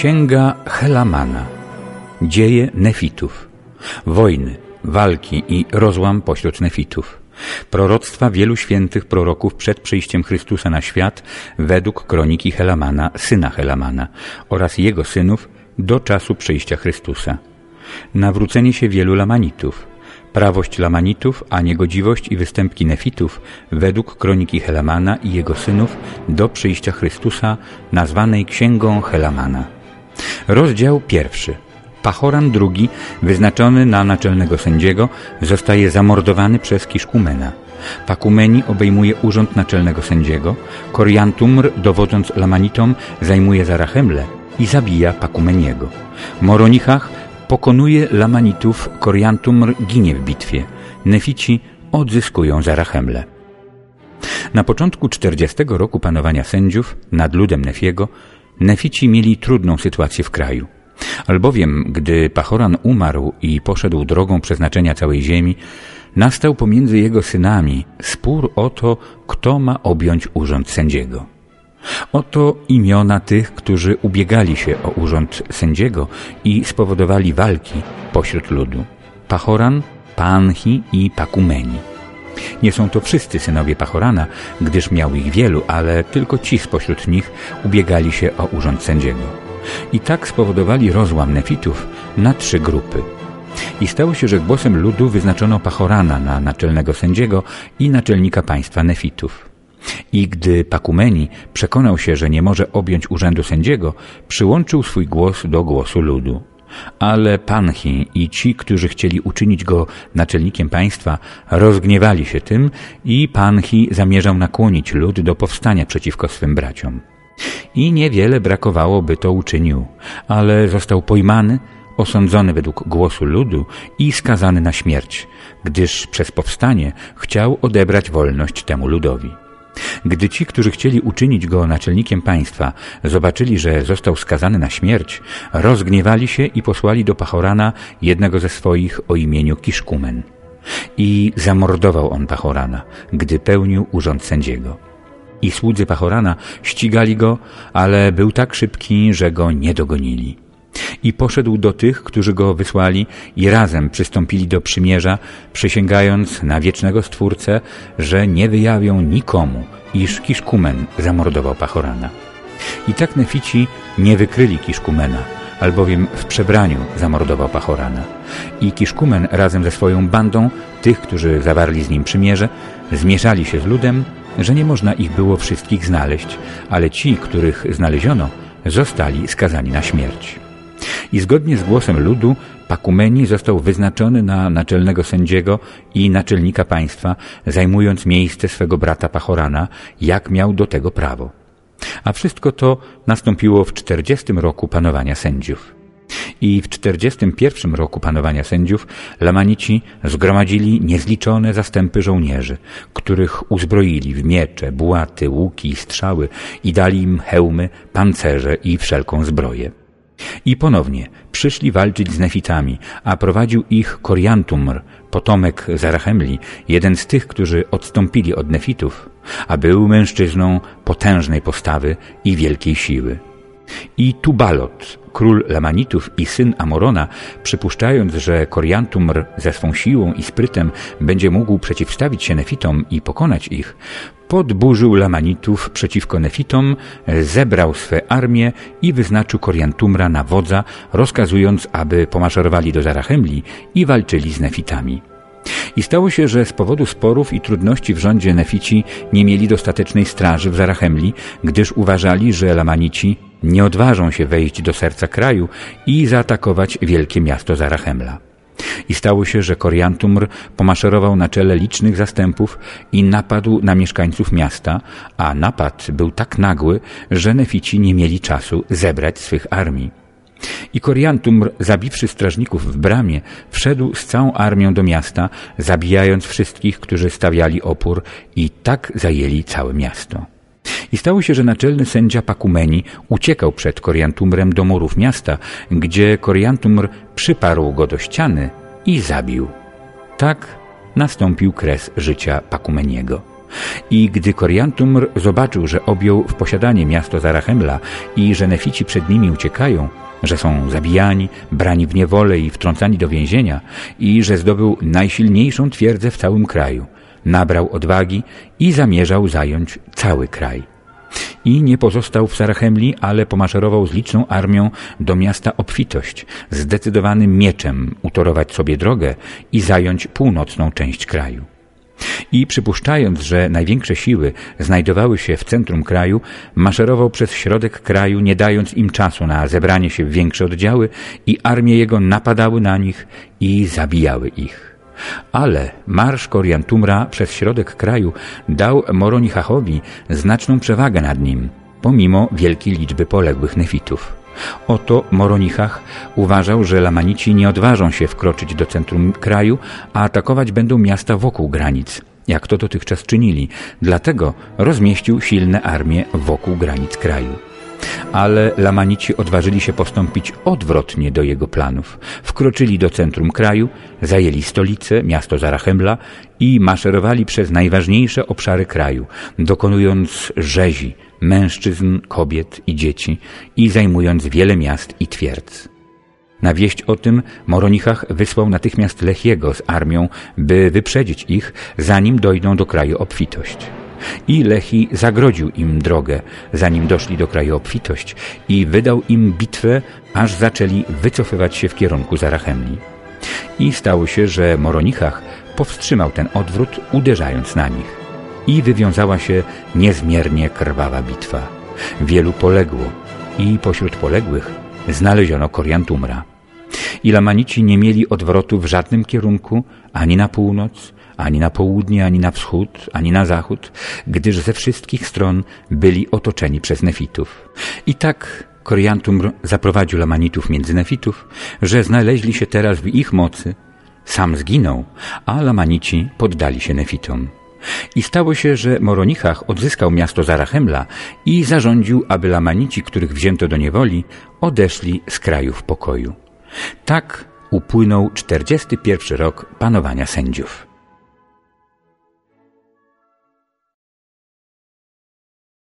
Księga Helamana Dzieje Nefitów Wojny, walki i rozłam pośród Nefitów Proroctwa wielu świętych proroków przed przyjściem Chrystusa na świat według kroniki Helamana, syna Helamana oraz jego synów do czasu przyjścia Chrystusa. Nawrócenie się wielu Lamanitów, prawość Lamanitów, a niegodziwość i występki Nefitów według kroniki Helamana i jego synów do przyjścia Chrystusa, nazwanej Księgą Helamana. Rozdział pierwszy. Pachoran II, wyznaczony na naczelnego sędziego, zostaje zamordowany przez Kiszkumena. Pakumeni obejmuje urząd naczelnego sędziego, Koriantumr, dowodząc Lamanitom, zajmuje Zarachemle i zabija Pakumeniego. Moronichach pokonuje Lamanitów, Koriantumr ginie w bitwie. Nefici odzyskują Zarachemle. Na początku 40 roku panowania sędziów nad ludem Nefiego Nefici mieli trudną sytuację w kraju. Albowiem, gdy Pachoran umarł i poszedł drogą przeznaczenia całej ziemi, nastał pomiędzy jego synami spór o to, kto ma objąć urząd sędziego. Oto imiona tych, którzy ubiegali się o urząd sędziego i spowodowali walki pośród ludu. Pachoran, Panchi i Pakumeni. Nie są to wszyscy synowie Pachorana, gdyż miał ich wielu, ale tylko ci spośród nich ubiegali się o urząd sędziego. I tak spowodowali rozłam nefitów na trzy grupy. I stało się, że głosem ludu wyznaczono Pachorana na naczelnego sędziego i naczelnika państwa nefitów. I gdy Pakumeni przekonał się, że nie może objąć urzędu sędziego, przyłączył swój głos do głosu ludu. Ale Panchi i ci, którzy chcieli uczynić go naczelnikiem państwa, rozgniewali się tym i Panchi zamierzał nakłonić lud do powstania przeciwko swym braciom. I niewiele brakowało, by to uczynił, ale został pojmany, osądzony według głosu ludu i skazany na śmierć, gdyż przez powstanie chciał odebrać wolność temu ludowi. Gdy ci, którzy chcieli uczynić go naczelnikiem państwa, zobaczyli, że został skazany na śmierć, rozgniewali się i posłali do Pachorana jednego ze swoich o imieniu Kiszkumen. I zamordował on Pachorana, gdy pełnił urząd sędziego. I słudzy Pachorana ścigali go, ale był tak szybki, że go nie dogonili. I poszedł do tych, którzy go wysłali i razem przystąpili do przymierza, przysięgając na wiecznego Stwórcę, że nie wyjawią nikomu, iż Kiszkumen zamordował Pachorana. I tak Nefici nie wykryli Kiszkumena, albowiem w przebraniu zamordował Pachorana. I Kiszkumen razem ze swoją bandą, tych, którzy zawarli z nim przymierze, zmieszali się z ludem, że nie można ich było wszystkich znaleźć, ale ci, których znaleziono, zostali skazani na śmierć. I zgodnie z głosem ludu Pakumeni został wyznaczony na naczelnego sędziego i naczelnika państwa, zajmując miejsce swego brata Pachorana, jak miał do tego prawo. A wszystko to nastąpiło w czterdziestym roku panowania sędziów. I w czterdziestym pierwszym roku panowania sędziów Lamanici zgromadzili niezliczone zastępy żołnierzy, których uzbroili w miecze, bułaty, łuki i strzały i dali im hełmy, pancerze i wszelką zbroję. I ponownie przyszli walczyć z Nefitami, a prowadził ich Koriantumr, potomek Zarachemli, jeden z tych, którzy odstąpili od Nefitów, a był mężczyzną potężnej postawy i wielkiej siły. I Tubalot, król Lamanitów i syn Amorona, przypuszczając, że Koriantumr ze swą siłą i sprytem będzie mógł przeciwstawić się Nefitom i pokonać ich, podburzył Lamanitów przeciwko Nefitom, zebrał swe armie i wyznaczył Koriantumra na wodza, rozkazując, aby pomaszerowali do Zarachemli i walczyli z Nefitami. I stało się, że z powodu sporów i trudności w rządzie Nefici nie mieli dostatecznej straży w Zarachemli, gdyż uważali, że Lamanici nie odważą się wejść do serca kraju i zaatakować wielkie miasto Zarachemla. I stało się, że Koriantumr pomaszerował na czele licznych zastępów i napadł na mieszkańców miasta, a napad był tak nagły, że Nefici nie mieli czasu zebrać swych armii. I Koriantumr, zabiwszy strażników w bramie, wszedł z całą armią do miasta, zabijając wszystkich, którzy stawiali opór i tak zajęli całe miasto. I stało się, że naczelny sędzia Pakumeni uciekał przed Koriantumrem do murów miasta, gdzie Koriantumr przyparł go do ściany i zabił. Tak nastąpił kres życia Pakumeniego. I gdy Koriantumr zobaczył, że objął w posiadanie miasto Zarachemla i że Nefici przed nimi uciekają, że są zabijani, brani w niewolę i wtrącani do więzienia i że zdobył najsilniejszą twierdzę w całym kraju, nabrał odwagi i zamierzał zająć cały kraj. I nie pozostał w Sarachemli, ale pomaszerował z liczną armią do miasta Obfitość, zdecydowanym mieczem utorować sobie drogę i zająć północną część kraju. I przypuszczając, że największe siły znajdowały się w centrum kraju, maszerował przez środek kraju, nie dając im czasu na zebranie się w większe oddziały i armie jego napadały na nich i zabijały ich. Ale marsz Koriantumra przez środek kraju dał Moronichachowi znaczną przewagę nad nim, pomimo wielkiej liczby poległych nefitów. Oto Moronichach uważał, że Lamanici nie odważą się wkroczyć do centrum kraju, a atakować będą miasta wokół granic, jak to dotychczas czynili. Dlatego rozmieścił silne armie wokół granic kraju ale Lamanici odważyli się postąpić odwrotnie do jego planów. Wkroczyli do centrum kraju, zajęli stolicę, miasto Zarachemla i maszerowali przez najważniejsze obszary kraju, dokonując rzezi mężczyzn, kobiet i dzieci i zajmując wiele miast i twierdz. Na wieść o tym Moronichach wysłał natychmiast Lechiego z armią, by wyprzedzić ich, zanim dojdą do kraju obfitość. I Lechi zagrodził im drogę, zanim doszli do kraju obfitość i wydał im bitwę, aż zaczęli wycofywać się w kierunku Zarachemli. I stało się, że Moronichach powstrzymał ten odwrót, uderzając na nich. I wywiązała się niezmiernie krwawa bitwa. Wielu poległo i pośród poległych znaleziono Koriantumra. I Lamanici nie mieli odwrotu w żadnym kierunku, ani na północ, ani na południe, ani na wschód, ani na zachód, gdyż ze wszystkich stron byli otoczeni przez nefitów. I tak Koriantum zaprowadził Lamanitów między nefitów, że znaleźli się teraz w ich mocy. Sam zginął, a Lamanici poddali się nefitom. I stało się, że Moronichach odzyskał miasto Zarachemla i zarządził, aby Lamanici, których wzięto do niewoli, odeszli z kraju w pokoju. Tak upłynął 41 rok panowania sędziów.